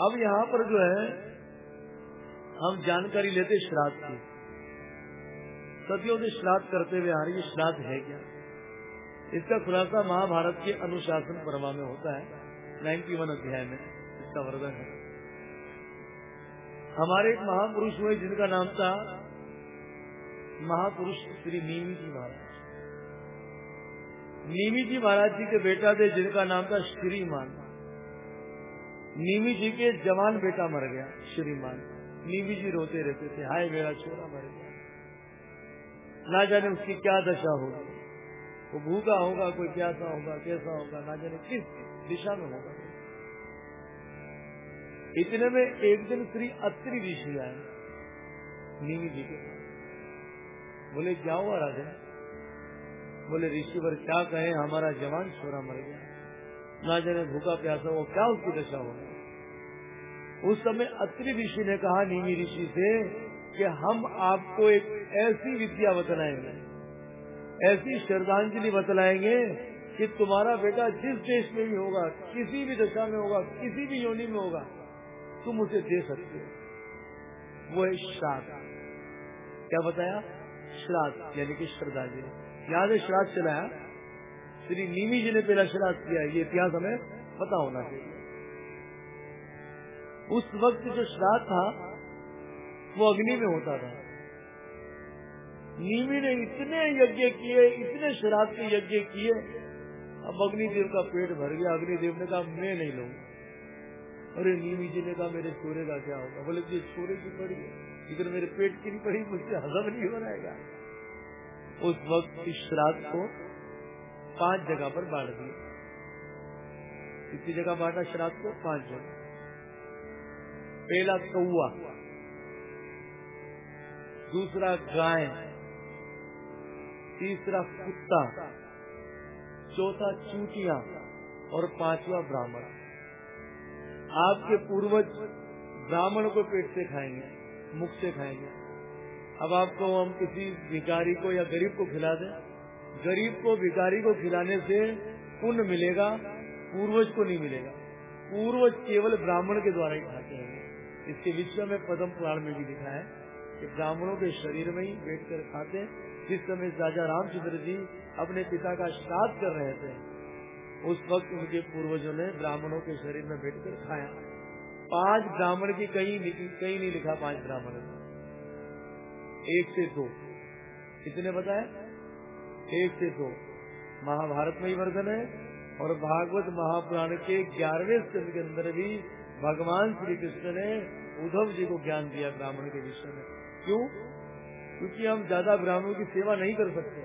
अब यहाँ पर जो है, हम जानकारी लेते श्राद्ध की। सदियों से श्राद्ध करते हुए आ रही श्राद्ध है क्या? इसका खुलासा महाभारत के अनुशासन परमा में होता है, नाइन्टी वन अध्याय में, इसका वर्णन है। हमारे एक महापुरुष हुए, जिनका नाम था महापुरुष श्री नीमी जी महाराज। नीमी जी महाराज जी के बेटा थे, जिनका नाम था श्रीमान। नीमी जी के जवान बेटा मर गया, श्रीमान। नीमी जी रोते रहते थे, हाय मेरा छोरा मर गया। ना जाने उसकी क्या दशा होगी। वो भूखा होगा, कोई प्यासा होगा, कैसा होगा, ना जाने किस दिशा में होगा। इतने में एक दिन श्री अत्रि ऋषि आए, नीमी जी के बोले क्या हुआ राजा बोले ऋषि ऋषिवर क्या कहे, हमारा जवान छोरा मर गया। ना जाने भूखा प्यासा हो, क्या उसकी दशा होगी उस समय अत्रि ऋषि ने कहा नीमी ऋषि से, कि हम आपको एक ऐसी विद्या बतलाएँगे, ऐसी श्रद्धांजलि बतलाएँगे, कि तुम्हारा बेटा जिस देश में भी होगा, किसी भी दशा में होगा, किसी भी योनि में होगा, तुम उसे दे सकते हो। वो है श्राद्ध। क्या बताया? श्राद्ध, यानी कि श्रद्धांजलि। याद है श्राद्ध चलाया? श्री नीमी जी ने पहला श्राद्ध किया ये इतिहास हमें पता होना चाहिए। उस वक्त जो श्राद्ध था, वो अग्नि में होता था। नीमी ने इतने यज्ञ किए, इतने श्राद्ध के यज्ञ किए, अब अग्निदेव का पेट भर गया। अग्निदेव ने कहा, मैं नहीं लूँगा। अरे नीमी जी ने कहा, मेरे छोरे का क्या होगा? बोले, ये छोरे की पड़ी है। इधर मेरे पेट की नहीं पड़ी, मुझसे हजम नहीं हो रहेगा उस वक्त इस श्राद्ध को पाँच जगह पर बांट दिया कितनी जगह बांटा श्राद्ध को पाँच जगह। पहला कौआ दूसरा गाय, तीसरा कुत्ता, चौथा चूटिया और पांचवा ब्राह्मण। आपके पूर्वज ब्राह्मण को पेट से खाएँगे, मुख से खाएँगे। अब आपको हम किसी भिकारी को या गरीब को खिला दें। गरीब को भिकारी को खिलाने से पुण्य मिलेगा, पूर्वज को नहीं मिलेगा। पूर्वज केवल ब्राह्मण के द्वारा ही खाते हैं। इसके विषय में पदम पुराण में भी लिखा है कि ब्राह्मणों के शरीर में ही बैठ कर खाते जिस समय राजा रामचंद्र जी अपने पिता का श्राद्ध कर रहे थे, उस वक्त उनके पूर्वजों ने ब्राह्मणों के शरीर में बैठ कर खाया। पाँच ब्राह्मण की कहीं कहीं नहीं लिखा पाँच ब्राह्मण। एक से दो। कितने बताए? एक से दो। महाभारत में ही वर्धन है और भागवत महापुराण के ग्यारहवें स्कंद के अंदर भी भगवान श्री कृष्ण ने उद्धव जी को ज्ञान दिया ब्राह्मण के विषय में। क्यों? क्योंकि हम ज़्यादा ब्राह्मणों की सेवा नहीं कर सकते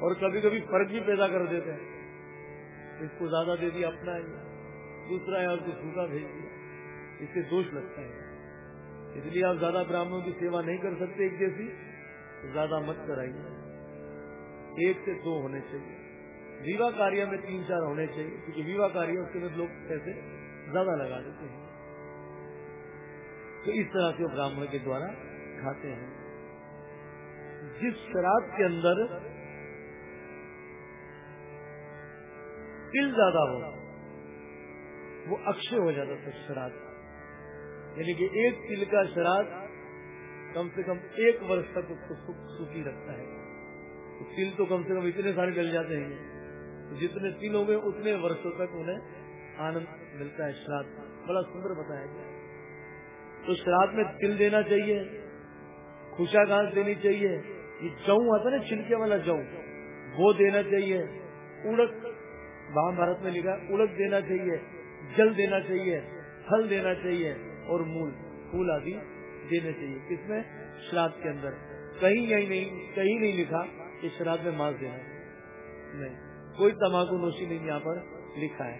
और कभी कभी फ़र्क भी पैदा कर देते हैं। इसको ज़्यादा दे दिया, अपना है। दूसरा है, उसको सूखा भेज दिया। इससे दोष लगता है। इसलिए आप ज़्यादा ब्राह्मणों की सेवा नहीं कर सकते एक जैसी तो ज़्यादा मत कराइए। एक से दो होने चाहिए। विवाह कार्य में तीन चार होने चाहिए, क्योंकि विवाह कार्य उसके अंदर लोग पैसे ज़्यादा लगा देते हैं। तो इस तरह से ब्राह्मण के द्वारा खाते हैं। जिस शराब के अंदर तिल ज़्यादा हो, वो अक्षय हो जाता था शराब यानी कि एक तिल का शराब कम से कम एक वर्ष तक उसको सूखी रखता है। तो तिल तो कम से कम इतने सारे गल जाते हैं। तो जितने तिल हो गए, उतने वर्षों तक उन्हें आनंद मिलता है श्राद्ध बड़ा सुंदर बताया गया तो श्राद्ध में तिल देना चाहिए खुशा घास देनी चाहिए। ये जऊ आता ना, छिलके वाला जऊ वो देना चाहिए। उड़क महाभारत में लिखा उड़क देना चाहिए, जल देना चाहिए, फल देना चाहिए और मूल, फूल आदि देने चाहिए। किसमें? श्राद्ध के अंदर। कहीं यही नहीं, कहीं नहीं लिखा। कि श्राद्ध में मांस देना। नहीं, कोई तमाकू नोशी नहीं यहाँ पर लिखा है।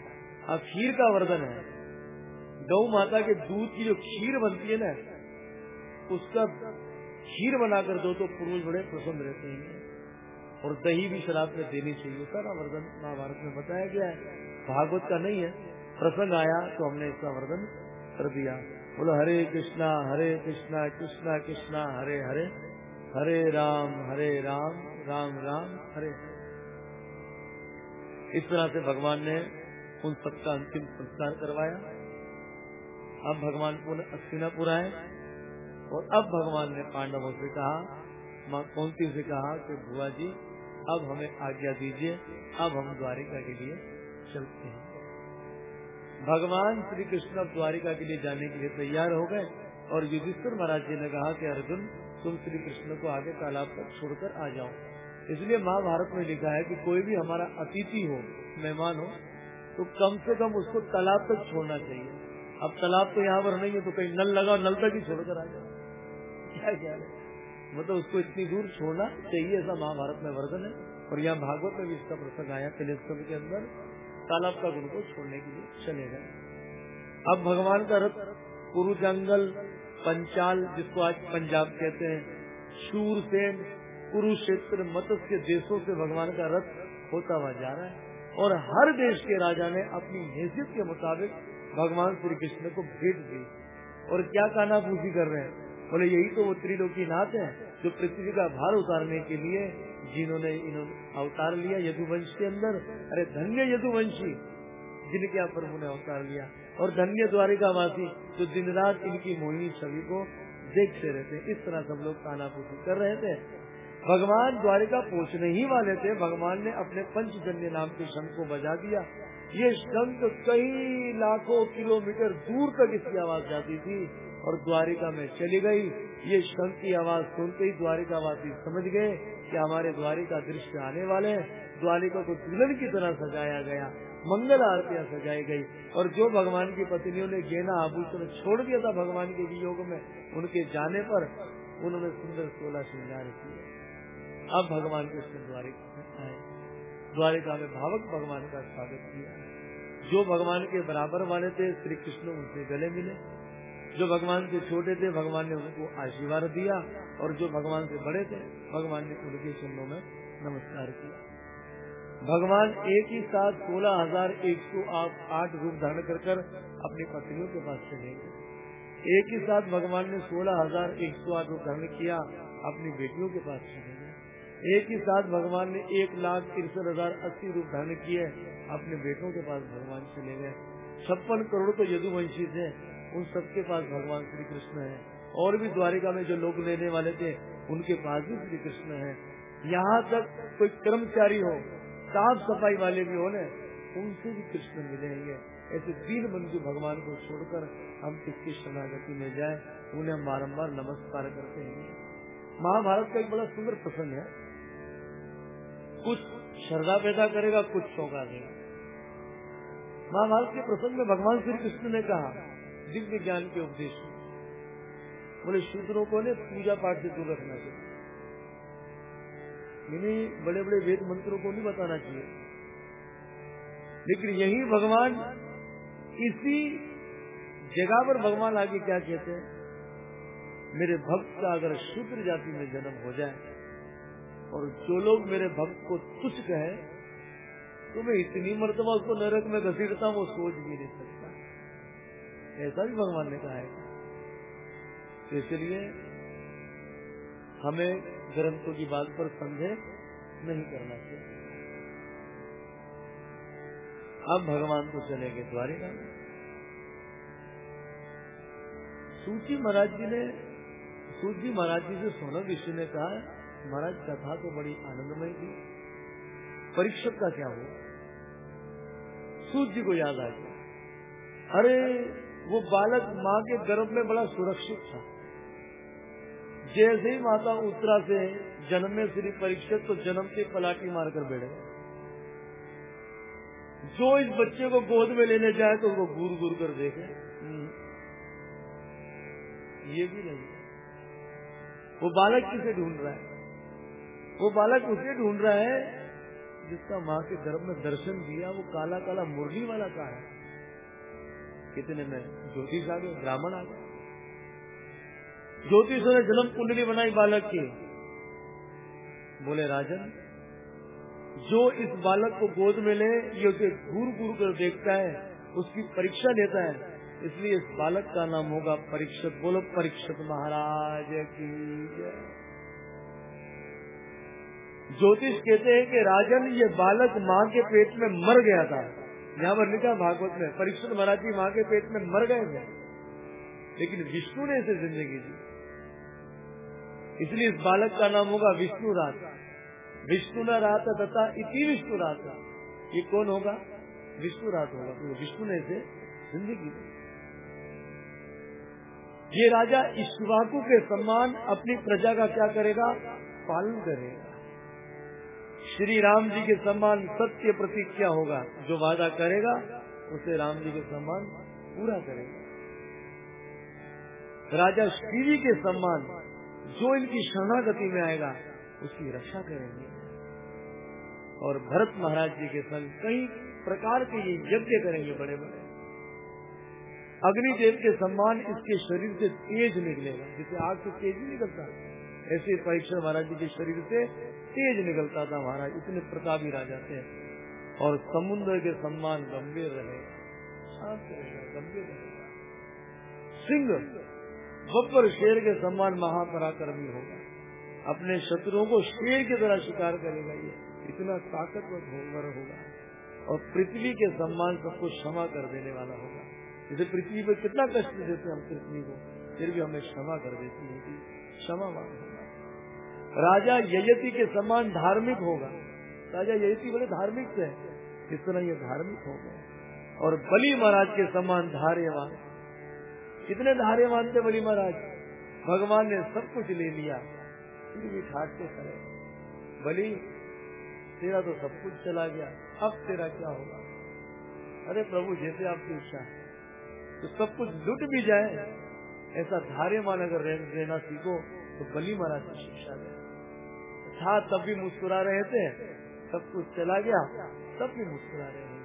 हाँ खीर का वर्धन है। गौ माता के दूध की जो खीर बनती है ना, उसका खीर बनाकर दो तो पुरुष बड़े प्रसन्न रहते हैं। और दही भी शराब में देनी चाहिए। सारा वर्धन महाभारत में बताया गया है। भागवत का नहीं है। प्रसंग आया तो हमने इसका वर्धन कर दिया। बोलो, हरे कृष्णा हरे कृष्णा कृष्णा कृष्णा, हरे हरे हरे राम हरे राम। राम राम, हरे। इस तरह से भगवान ने उन सबका अंतिम संस्कार करवाया। अब भगवान पुनः अस्तिनापुर आए और अब भगवान ने पांडवों से कहा, माँ कौंती से कहा कि, बुआ जी, अब हमें आज्ञा दीजिए, अब हम द्वारिका के लिए चलते हैं। भगवान श्री कृष्ण अब द्वारिका के लिए जाने के लिए तैयार हो गए और युधिष्ठिर महाराज जी ने कहा कि, अर्जुन, तुम श्री कृष्ण को आगे तालाब तक छोड़कर आ जाओ। इसलिए महाभारत में लिखा है कि कोई भी हमारा अतिथि हो, मेहमान हो तो कम से कम उसको तालाब तक छोड़ना चाहिए। अब तालाब तो यहाँ पर नहीं है तो कहीं नल लगा, नल तक ही छोड़कर आ जाओ। क्या क्या है? मतलब उसको इतनी दूर छोड़ना चाहिए, ऐसा महाभारत में वर्णन है। और यहाँ भागवत में भी इसका प्रसंग आया तिलेश्वर के अंदर। तालाब का गुरु को छोड़ने के लिए चले गए। अब भगवान का रथ कुरु जंगल पंचाल, जिसको आज पंजाब कहते हैं, शूरसेन कुरुक्षेत्र मत्स्य देशों से भगवान का रथ होता हुआ जा रहा है और हर देश के राजा ने अपनी हैसियत के मुताबिक भगवान श्री कृष्ण को भेंट दी। और क्या काना पूजी कर रहे हैं? बोले, यही तो वो त्रिलोकी नाथ है जो पृथ्वी का भार उतारने के लिए जिन्होंने इन्होंने अवतार लिया यदुवंश के अंदर। अरे, धन्य यदुवंशी जिनके आप प्रभु ने अवतार लिया। और धन्य द्वारिका वासी जो दिन रात इनकी मोहिनी छवि को देखते रहते इस तरह सब लोग तानापूर्ति कर रहे थे। भगवान द्वारिका पहुँचने ही वाले थे। भगवान ने अपने पंचजन्य नाम के शंख को बजा दिया। ये शंख कई लाखों किलोमीटर दूर तक इसकी आवाज़ जाती थी और द्वारिका में चली गई। ये शंख की आवाज़ सुनते ही द्वारिका वासी समझ गए कि हमारे द्वारिका दृश्य आने वाले हैं। द्वारिका को दुल्हन की तरह सजाया गया, मंगल आरतियाँ सजाई गई और जो भगवान की पत्नियों ने गेना आभूषण छोड़ दिया था भगवान के वियोग में, उनके जाने पर उन्होंने सुंदर सोलह श्रृंगार किया अब भगवान कृष्ण द्वारिका आए द्वारिका में भावक भगवान का स्वागत किया। जो भगवान के बराबर वाले थे श्री कृष्ण उनसे गले मिले। जो भगवान से छोटे थे, भगवान ने उनको आशीर्वाद दिया। और जो भगवान से बड़े थे, भगवान ने उनके चरणों में नमस्कार किया। भगवान एक ही साथ सोलह हज़ार एक सौ आठ रूप धारण कर कर अपनी पत्नियों के पास चले गए। एक ही साथ भगवान ने सोलह हज़ार एक सौ आठ रूप धारण किया, अपनी बेटियों के पास चले एक ही साथ भगवान ने एक लाख तिरसठ हज़ार अस्सी रूप धारण किए, अपने बेटों के पास भगवान चले गए। छप्पन करोड़ तो यदुवंशी थे, उन सबके पास भगवान श्री कृष्ण है। और भी द्वारिका में जो लोग लेने वाले थे, उनके पास भी श्री कृष्ण है। यहाँ तक कोई कर्मचारी हो, साफ़ सफ़ाई वाले भी हो न उनसे भी कृष्ण मिलेंगे। ऐसे दीन बंधु भगवान को छोड़कर हम किसकी शरणागति में जाए। उन्हें बारम्बार नमस्कार करते हैं। महाभारत का एक बड़ा सुंदर प्रसंग है। कुछ श्रद्धा पैदा करेगा, कुछ चौंका देगा। महाभारत के प्रसंग में भगवान श्री कृष्ण ने कहा, दिव्य ज्ञान के उपदेश। बोले, शूद्रों को ने पूजा पाठ से दूर रखना चाहिए। इन्हीं बड़े बड़े वेद मंत्रों को नहीं बताना चाहिए। लेकिन यही भगवान इसी जगह पर भगवान आगे क्या कहते हैं? मेरे भक्त का अगर शूद्र जाति में जन्म हो जाए और जो लोग मेरे भक्त को तुच्छ कहे तो मैं इतनी मर्तबा उसको नरक में घसीटता हूँ, वो सोच भी नहीं सकता। ऐसा भी भगवान ने कहा है। तो इसलिए हमें ग्रंथों की बात पर संदेह नहीं करना चाहिए। अब भगवान तो चले गए द्वारिका। सूची महाराज जी ने, सूची महाराज जी से सोना ऋषि ने कहा महाराज कथा तो बड़ी आनंदमय थी। परीक्षक का क्या हुआ? सूर्य जी को याद आ गया। अरे, वो बालक माँ के गर्भ में बड़ा सुरक्षित था। जैसे ही माता उत्तरा से जन्म में श्री परीक्षित तो जन्म के पलाटी मारकर बैठे। जो इस बच्चे को गोद में लेने जाए तो वो घूर घूर कर देखे। हम्म। ये भी नहीं। वो बालक किसे ढूंढ रहा है? वो बालक उसे ढूंढ रहा है, जिसका माँ के गर्भ में दर्शन दिया, वो काला काला मुरली वाला का है। कितने में? ज्योतिष आ गए ब्राह्मण आ गए ज्योतिष ने जन्म कुंडली बनाई बालक की। बोले, राजन, जो इस बालक को गोद में ले, ये उसे घूर घूर कर देखता है, उसकी परीक्षा लेता है। इसलिए इस बालक का नाम होगा परीक्षक। बोलो, परीक्षक महाराज की ज्योतिष कहते हैं कि राजन ये बालक माँ के पेट में मर गया था। यहाँ पर लिखा भागवत में, परीक्षित महाराज जी माँ के पेट में मर गए थे। लेकिन विष्णु ने इसे ज़िंदगी दी। इसलिए इस बालक का नाम होगा विष्णु राज विष्णु न रात तथा इति विष्णु रात। ये कौन होगा? विष्णु रात होगा। तो विष्णु ने इसे ज़िंदगी दी। ये राजा इश्वाकु के सम्मान अपनी प्रजा का क्या करेगा? पालन करेगा। श्री राम जी के सम्मान सत्य प्रतीक क्या होगा? जो वादा करेगा, उसे राम जी के सम्मान पूरा करेगा। राजा श्री जी के सम्मान, जो इनकी शरणागति में आएगा, उसकी रक्षा करेंगे। और भरत महाराज जी के संग कई प्रकार के ये यज्ञ करेंगे बड़े बड़े अग्निदेव के सम्मान इसके शरीर से तेज निकलेगा, जिसे आग से तेज नहीं निकलता ऐसे परीक्षण महाराज जी के शरीर से तेज निकलता था महाराज, इतने प्रतापी राजा थे। और समुद्र के सम्मान गंभीर शांत रहेगा गंभीर सिंह, बब्बर शेर के सम्मान महापराक्रमी होगा अपने शत्रुओं को शेर की तरह शिकार करेगा ये। इतना ताकतवर होगा और पृथ्वी के सम्मान सबको क्षमा कर देने वाला होगा। जैसे पृथ्वी पर कितना कष्ट देते हम पृथ्वी को, फिर भी हमें क्षमा कर देती है। क्षमा होगा राजा यजति के सम्मान धार्मिक होगा। राजा यजति बड़े धार्मिक थे इस तरह ये धार्मिक हो गए और बलि महाराज के सम्मान धार्यवान। कितने धार्यवान थे बलि महाराज? भगवान ने सब कुछ ले लिया। फिर भी ठाटते खड़े। बलि, तेरा तो सब कुछ चला गया। अब तेरा क्या होगा? अरे प्रभु, जैसे आपकी इच्छा है तो सब कुछ लुट भी जाए। ऐसा धार्यमान अगर रहना सीखो तो बली महाराज की शिक्षा दे। था, तब भी मुस्कुरा रहे थे, सब कुछ चला गया, तब भी मुस्कुरा रहे होंगे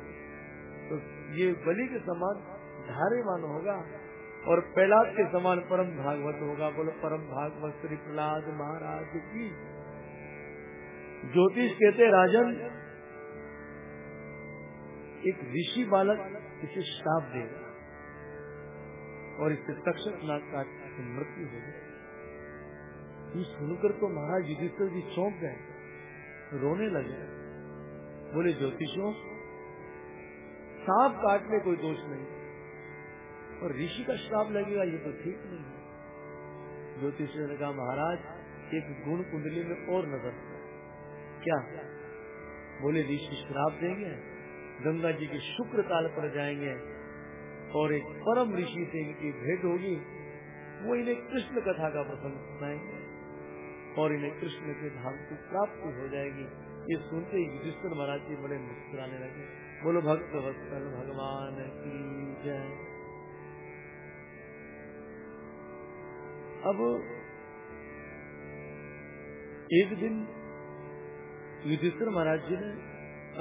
तो ये बलि के समान धार्यमान होगा और प्रहलाद के समान परम भागवत होगा। बोलो, परम भागवत श्री प्रहलाद महाराज की। ज्योतिष कहते राजन, एक ऋषि बालक इसे श्राप देगा और इससे तक्षक नाग की मृत्यु हो गई ये सुनकर तो महाराज युधिष्ठिर जी चौंक गए, रोने लगे। बोले ज्योतिषों सांप काटने कोई दोष नहीं, और ऋषि का श्राप लगेगा, ये तो ठीक नहीं है। ज्योतिष ने कहा, महाराज, एक गुण कुंडली में और नज़र क्या? बोले, ऋषि श्राप देंगे, गंगा जी के शुक्र काल पर जाएँगे, और एक परम ऋषि से इनकी भेंट होगी, वो इन्हें कृष्ण कथा का प्रसंग सुनाएँगे। और इन्हें कृष्ण के धाम की प्राप्ति हो जाएगी। ये सुनते ही युधिष्ठिर महाराज जी बड़े मुस्कुराने लगे। बोलो, भक्त वत्सल भगवान की जय। अब एक दिन युधिष्ठिर महाराज जी ने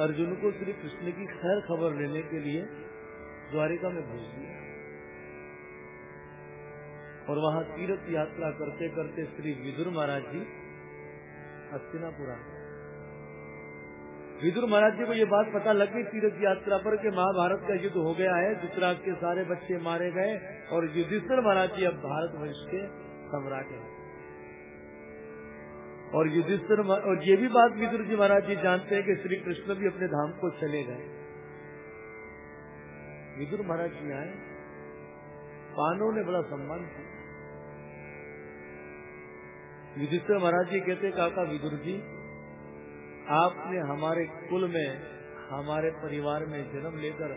अर्जुन को श्री कृष्ण की खैर खबर लेने के लिए द्वारिका में भेज दिया। और वहाँ तीर्थ यात्रा करते करते श्री विदुर महाराज जी हस्तिनापुरा। विदुर महाराज जी को ये बात पता लग गई, तीर्थ यात्रा पर कि महाभारत का युद्ध हो गया है गुजरात के सारे बच्चे मारे गए और युधिष्ठिर महाराज जी अब भारत वंश के सम्राट हैं। और युधिष्ठिर और ये भी बात विदुर जी महाराज जी जानते हैं कि श्री कृष्ण भी अपने धाम को चले गए। विदुर महाराज जी आए पानों ने बड़ा सम्मान किया। युधिष्ठिर महाराज जी कहते काका विदुर जी, आपने हमारे कुल में, हमारे परिवार में जन्म लेकर,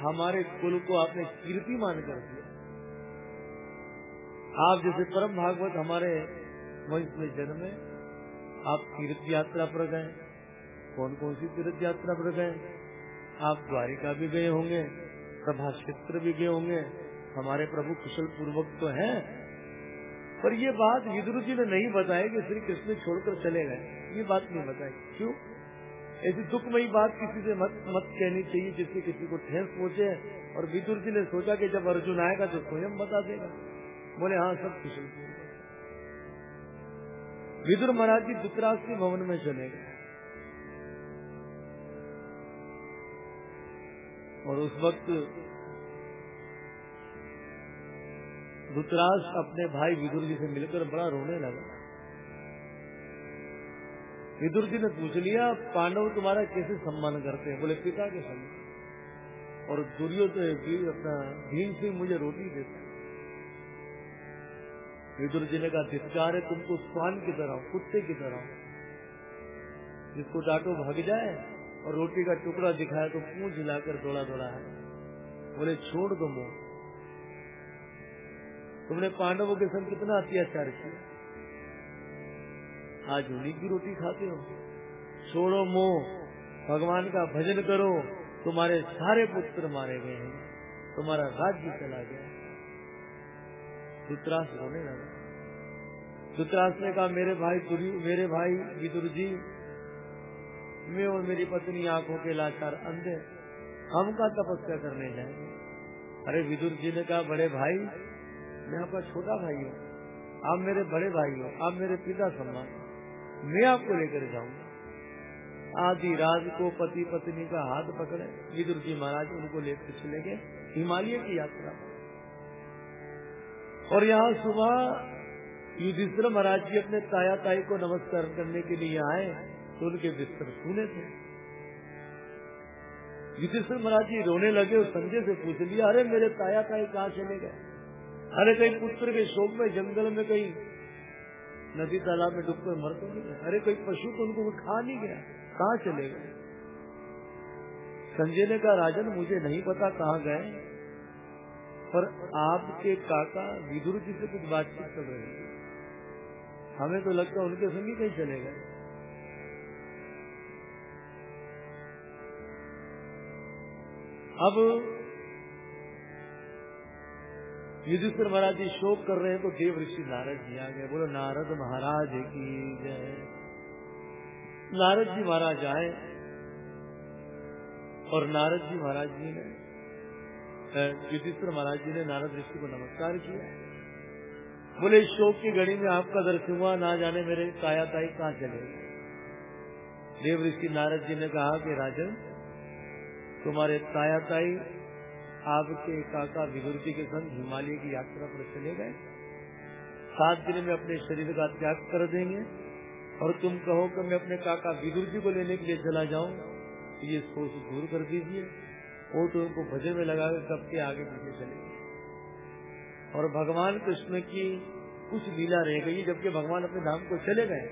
हमारे कुल को आपने कीर्तिमान कर दिया। आप जैसे परम भागवत हमारे वंश में जन्मे, आप तीर्थ यात्रा पर गए। कौन कौन सी तीर्थ यात्रा पर गए? आप द्वारिका भी गए होंगे प्रभा क्षेत्र भी गए होंगे। हमारे प्रभु कुशल पूर्वक तो हैं पर ये बात विदुर जी ने नहीं बताया कि श्री कृष्ण छोड़कर चले गए। ये बात नहीं बताई। क्यों? ऐसी दुखमयी बात किसी से मत मत कहनी चाहिए जिससे किसी को ठेस पहुँचे और विदुर जी ने सोचा कि जब अर्जुन आएगा तो स्वयं बता देगा। बोले हाँ सब कुशल विदुर महाराज जी दुतराज के भवन में चले गए। और उस वक्त दुतराज अपने भाई विदुर जी से मिलकर बड़ा रोने लगा। विदुर जी ने पूछ लिया, पांडव, तुम्हारा कैसे सम्मान करते हैं? बोले, पिता के सम्मान और दुर्योधन अपना भीम सिंह मुझे रोटी देता विदुर जी ने कहा धिकार है, तुमको स्वान की तरह कुत्ते की तरह जिसको डांटो भाग जाए और रोटी का टुकड़ा दिखाए तो पूछ हिलाकर दौड़ा दौड़ा है। बोले, छोड़ दो मुँह। तुमने पांडवों के संग कितना अत्याचार किया? आज उन्हीं की रोटी खाते हो। छोड़ो मोह, भगवान का भजन करो, तुम्हारे सारे पुत्र मारे गए हैं। तुम्हारा राज्य चला गया। धुतरास रोने लगा। धुतरास ने कहा, मेरे भाई मेरे भाई विदुर जी, मैं और मेरी पत्नी आँखों के लाचार अंधे। हम का तपस्या करने जाएँगे। अरे विदुर जी ने कहा, बड़े भाई मैं आपका छोटा भाई हूँ। आप मेरे बड़े भाई हो, आप मेरे पिता सम्मान। मैं आपको लेकर जाऊँगा। आधी राज को पति पत्नी का हाथ पकड़े, विदुर जी महाराज उनको लेकर चले गए, हिमालय की यात्रा। और यहाँ सुबह युधिष्ठिर महाराज जी अपने ताया ताई को नमस्कार करने के लिए आए तो उनके बिस्तर सुने थे। युधिष्ठिर महाराज जी रोने लगे और संजय से पूछ लिया, अरे मेरे ताया ताई कहाँ चले गए? अरे कहीं पुत्र के शोक में, जंगल में कहीं नदी तालाब में डूबकर मर तो नहीं अरे कोई पशु तो उनको खा नहीं गया। कहाँ चले गए? संजय ने कहा, राजन, मुझे नहीं पता कहाँ गए। पर आपके काका विदुर जी से कुछ बातचीत कर रहे हैं हमें तो लगता है उनके संग ही कहीं चले गए। अब युधिष्ठिर महाराज जी शोक कर रहे हैं तो देव ऋषि नारद जी आ गए, बोलो, नारद महाराज की जय। नारद जी महाराज आए, और नारद जी महाराज जी ने युधिष्ठिर महाराज जी ने नारद ऋषि को नमस्कार किया। बोले शोक की घड़ी में आपका दर्शन हुआ, ना जाने मेरे काया ताई कहाँ चले देव ऋषि नारद जी ने कहा कि, राजन, तुम्हारे काया ताई आपके काका विदुरजी के संग हिमालय की यात्रा पर चले गए। सात दिन में अपने शरीर का त्याग कर देंगे। और तुम कहो कि मैं अपने काका जी को लेने के लिए चला जाऊँ तो ये सोच दूर कर दीजिए। वो तो उनको भजन में लगा कब के आगे पीछे चले और भगवान कृष्ण की कुछ लीला रह गई, जबकि भगवान अपने धाम को चले गए।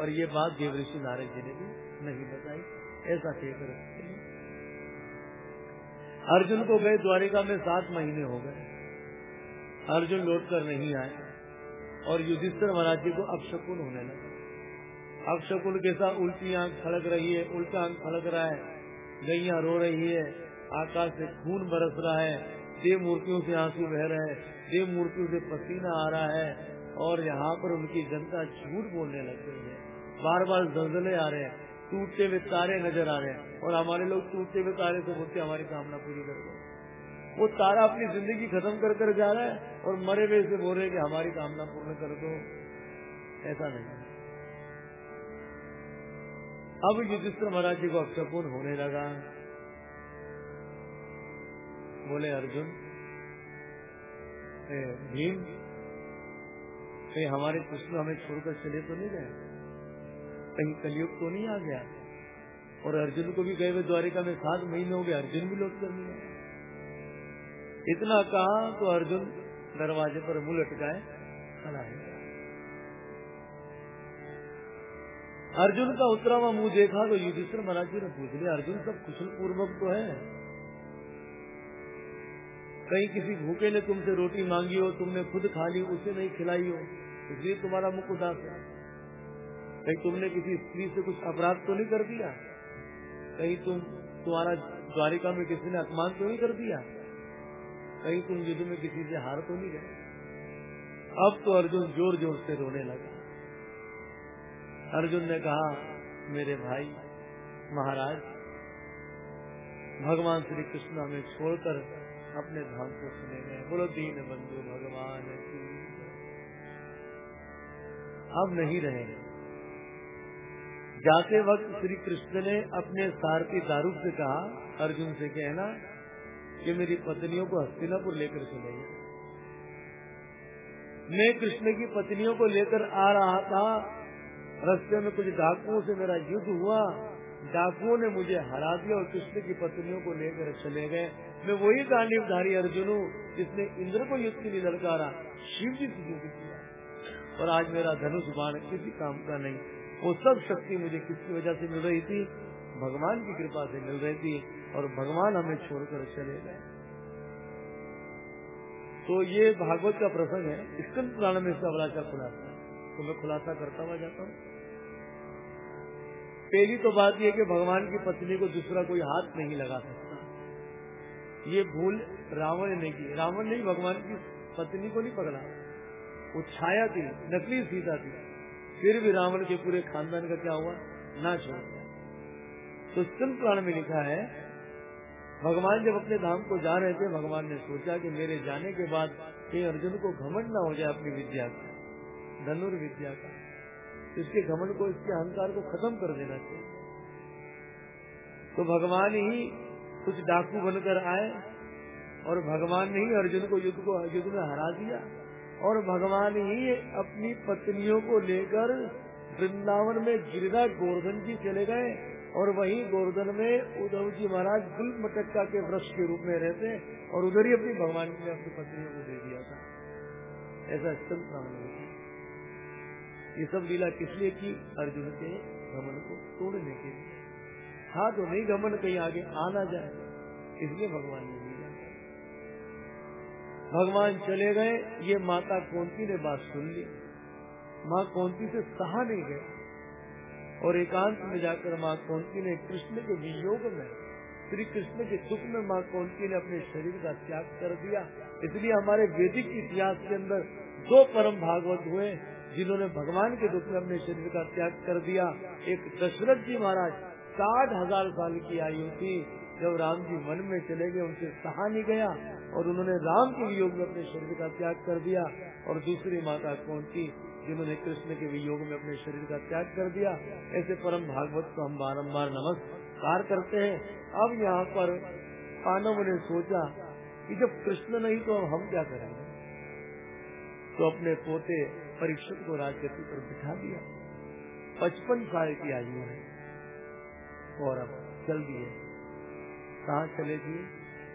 और ये बात देवऋषि नारायण जी ने भी नहीं बताई। ऐसा कहकर अर्जुन को गए द्वारिका में सात महीने हो गए। अर्जुन लौट कर नहीं आए और युधिष्ठिर महाराज जी को अपशकुन होने लगा। अपशकुन के साथ उल्टी आँख फड़क रही है, उल्टा आँख फड़क रहा है, गैया रो रही है, आकाश से खून बरस रहा है देव मूर्तियों से आँसू बह रहे हैं देव मूर्तियों से पसीना आ रहा है और यहाँ पर उनकी जनता झूठ बोलने लग गई है। बार बार जलजले आ रहे हैं। टूटते हुए तारे नज़र आ रहे हैं और हमारे लोग टूटते हुए तारे से बोलते हमारी कामना पूरी कर दो। वो तारा अपनी ज़िंदगी खत्म कर कर जा रहा है और मरे हुए से बोल रहे कि, हमारी कामना पूर्ण कर दो। ऐसा नहीं अब युधिष्ठिर महाराज जी को अक्षपूर्ण होने लगा, बोले, अर्जुन भीम हमारे कृष्ण हमें छोड़कर चले तो नहीं गए? कहीं कलयुग तो नहीं आ गया। और अर्जुन को भी गए द्वारिका में सात महीने हो गए, अर्जुन भी लौट कर नहीं इतना कहा तो अर्जुन दरवाजे पर मुँह लटकाए, खड़ा है अर्जुन का उतरा हुआ मुँह देखा तो युधिष्ठिर महाराज जी ने पूछ लिया, अर्जुन, सब कुशल पूर्वक तो है। कहीं किसी भूखे ने तुमसे रोटी मांगी हो, तुमने खुद खा ली, उसे नहीं खिलाई हो इसलिए तुम्हारा मुख उदास है। कहीं तुमने किसी स्त्री से कुछ अपराध तो नहीं कर दिया? कहीं तुम तुम्हारा द्वारिका में किसी ने अपमान तो नहीं कर दिया? कहीं तुम युद्ध में किसी से हार तो नहीं गए? अब तो अर्जुन ज़ोर ज़ोर से रोने लगा। अर्जुन ने कहा, मेरे भाई, महाराज, भगवान श्री कृष्ण हमें छोड़कर अपने धाम को सुने गए बोलो, दीन बंधु, भगवान अब नहीं रहेंगे जाते वक्त श्री कृष्ण ने अपने सारथी दारूक से कहा, अर्जुन से कहना कि मेरी पत्नियों को हस्तिनापुर लेकर चले मैं कृष्ण की पत्नियों को लेकर आ रहा था। रस्ते में कुछ डाकुओं से मेरा युद्ध हुआ। डाकुओं ने मुझे हरा दिया और कृष्ण की पत्नियों को लेकर चले गए। मैं वही गांडीवधारी अर्जुन हूँ जिसने इंद्र को युद्ध के लिए ललकारा, शिव जी से युद्ध किया। और आज मेरा धनुष बाण किसी काम का नहीं। वो सब शक्ति मुझे किसकी वजह से मिल रही थी? भगवान की कृपा से मिल रही थी और भगवान हमें छोड़कर चले गए। तो ये भागवत का प्रसंग है। स्कंद पुराण में इसका बड़ा अच्छा खुलासा तो मैं खुलासा करता हुआ जाता हूँ। पहली तो बात यह कि भगवान की पत्नी को दूसरा कोई हाथ नहीं लगा सकता। ये भूल रावण ने की। रावण ने भगवान की पत्नी को नहीं पकड़ा। वो छाया थी, नकली सीता थी। फिर भी रावण के पूरे खानदान का क्या हुआ? ना छोड़ तो स्कंद पुराण में लिखा है, भगवान जब अपने धाम को जा रहे थे, भगवान ने सोचा कि मेरे जाने के बाद कहीं अर्जुन को घमंड न हो जाए अपनी विद्या का धनुर्विद्या का। इसके घमंड को, इसके अहंकार को खत्म कर देना चाहिए। तो भगवान ही कुछ डाकू बनकर आए और भगवान ने ही अर्जुन को युद्ध को, युद्ध में हरा दिया। और भगवान ही अपनी पत्नियों को लेकर वृंदावन में गिरिराज गोवर्धन जी चले गए और वही गोवर्धन में उद्धव जी महाराज गुल मटक्का के वृक्ष के रूप में रहते और उधर ही अपनी भगवान ने अपनी पत्नियों को दे दिया था। ऐसा स्तंभ सामने ये सब लीला किस लिए की अर्जुन के घमन को तोड़ने के लिए? हाँ तो नहीं घमन कहीं आगे आना जाए, इसलिए भगवान ने भगवान चले गए, ये माता कौंती ने बात सुन ली। माँ कौंती से सहा नहीं गए। और एकांत में जाकर माँ कौंती ने कृष्ण के वियोग में, श्री कृष्ण के दुख में माँ कौंती ने अपने शरीर का त्याग कर दिया। इसलिए हमारे वैदिक इतिहास के अंदर दो परम भागवत हुए, जिन्होंने भगवान के दुख में अपने शरीर का त्याग कर दिया। एक दशरथ जी महाराज, साठ हज़ार साल की आयु थी। जब राम जी वन में चले गए, उनसे सहा नहीं गया। और उन्होंने राम के वियोग में अपने शरीर का त्याग कर दिया। और दूसरी माता कौन थी जिन्होंने कृष्ण के वियोग में अपने शरीर का त्याग कर दिया? ऐसे परम भागवत को हम बारम्बार नमस्कार करते हैं। अब यहाँ पर पांडव ने सोचा कि जब कृष्ण नहीं तो हम क्या करेंगे? तो अपने पोते परीक्षक को राजगति पर बिठा दिया। पचपन साल की आयु है। और अब चल दिए कहा चले दिए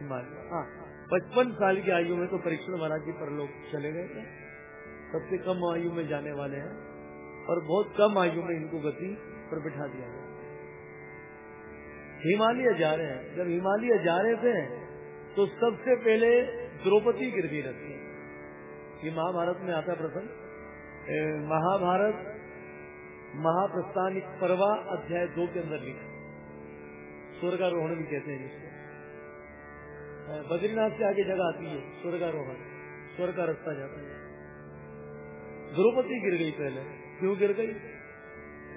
हिमालय। हाँ। पचपन साल की आयु में तो परीक्षण महाराज जी पर लोग चले गए थे सबसे कम आयु में जाने वाले हैं और बहुत कम आयु में इनको गति पर बिठा दिया गया हिमालय जा रहे हैं। जब हिमालय जा रहे थे तो सबसे पहले द्रौपदी गिरवी रखी ये महाभारत में आता प्रसंग। महाभारत महाप्रस्थानिक पर्वा अध्याय दो के अंदर लिखा स्वर्गारोहण भी कहते हैं जिसको बद्रीनाथ से आगे जगह आती है, स्वर्गारोहण, स्वर्ग का रास्ता जाता है। द्रौपदी गिर गई पहले। क्यों गिर गई?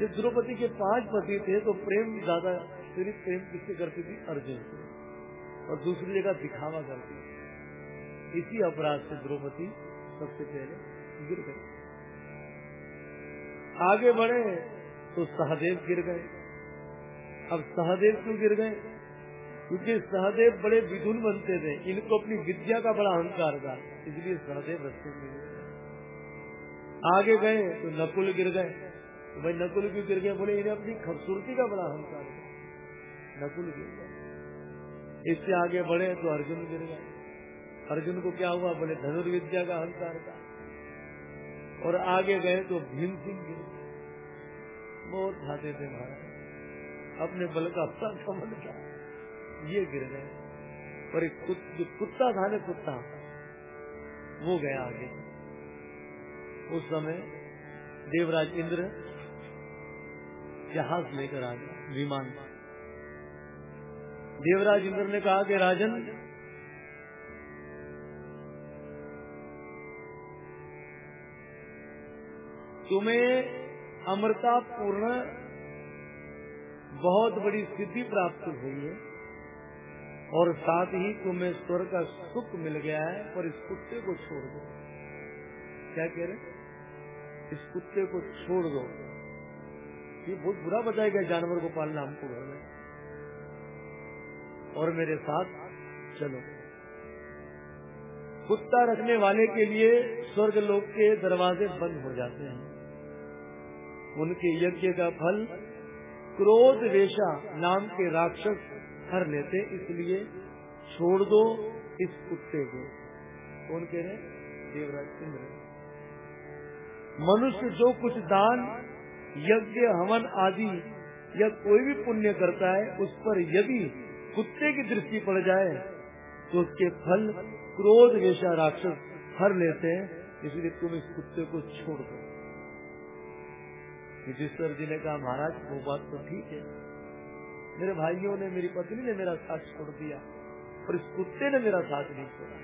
जब द्रौपदी के पाँच पति थे तो प्रेम ज़्यादा सिर्फ़ प्रेम किससे करती थी? अर्जुन से। और दूसरी जगह दिखावा करती इसी अपराध से द्रौपदी सबसे पहले गिर गई। आगे बढ़े तो सहदेव गिर गए। अब सहदेव क्यों गिर गए? क्योंकि सहदेव बड़े विधुन बनते थे। इनको अपनी विद्या का बड़ा अहंकार था, इसलिए सहदेव रस्ते में आगे गए तो नकुल गिर गए। तो भाई नकुल क्यों गिर गए? बोले, इन्हें अपनी खूबसूरती का बड़ा अहंकार था नकुल गिर गए। इससे आगे बढ़े तो अर्जुन गिर गए। अर्जुन को क्या हुआ? बोले, धनुर्विद्या का अहंकार था। और आगे गए तो भीम सिंह गिर बहुत खाते थे महाराज। अपने बल का अपना समझ था। ये गिर गए। पर एक कुत, जो कुत्ता था ना कुत्ता वो गया आगे। उस समय देवराज इंद्र जहाज़ लेकर आ गया विमान देवराज इंद्र ने कहा कि राजन तुम्हें अमृता पूर्ण बहुत बड़ी सिद्धि प्राप्त हुई है। और साथ ही तुम्हें स्वर का सुख मिल गया है पर इस कुत्ते को छोड़ दो। क्या कह रहे इस कुत्ते को छोड़ दो। ये बहुत बुरा बताएगा जानवर को पालना हमको घर में और मेरे साथ चलो। कुत्ता रखने वाले के लिए स्वर्ग लोक के दरवाजे बंद हो जाते हैं। उनके यज्ञ का फल क्रोध वेशा नाम के राक्षस हर लेते, इसलिए छोड़ दो इस कुत्ते को। कौन कह रहे देवराज इंद्र मनुष्य जो कुछ दान, यज्ञ, हवन आदि या कोई भी पुण्य करता है, उस पर यदि कुत्ते की दृष्टि पड़ जाए तो उसके फल क्रोध वेशा राक्षस हर लेते हैं, इसलिए तुम इस कुत्ते को छोड़ दो। युधिष्ठर जी ने कहा, महाराज, वो बात तो ठीक है। मेरे भाइयों ने, मेरी पत्नी ने मेरा साथ छोड़ दिया और इस कुत्ते ने मेरा साथ नहीं छोड़ा।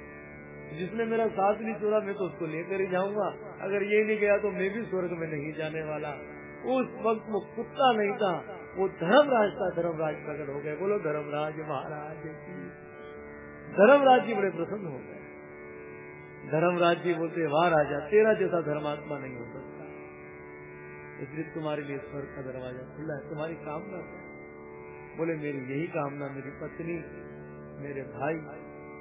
जिसने मेरा साथ नहीं छोड़ा, मैं तो उसको लेकर ही जाऊँगा। अगर ये नहीं गया तो मैं भी स्वर्ग में नहीं जाने वाला। उस वक्त वो कुत्ता नहीं था। वो धर्मराज था। धर्मराज प्रकट हो गए। बोलो, धर्मराज महाराज की धर्मराज जी बड़े प्रसन्न हो गए। धर्मराज जी बोलते, वाह राजा, तेरा जैसा धर्मात्मा नहीं हो सकता। इसलिए तुम्हारे लिए स्वर्ग का दरवाज़ा खुला है। तुम्हारी कामना बोले, मेरी यही कामना, मेरी पत्नी, मेरे भाई,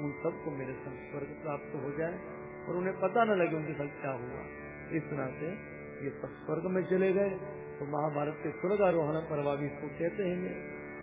उन सबको मेरे संग स्वर्ग प्राप्त हो जाए। और उन्हें पता न लगे उनके साथ क्या हुआ। इस तरह से ये सब स्वर्ग में चले गए। तो महाभारत के स्वर्ग आरोहण पर्वा भी इसको कहते हैं।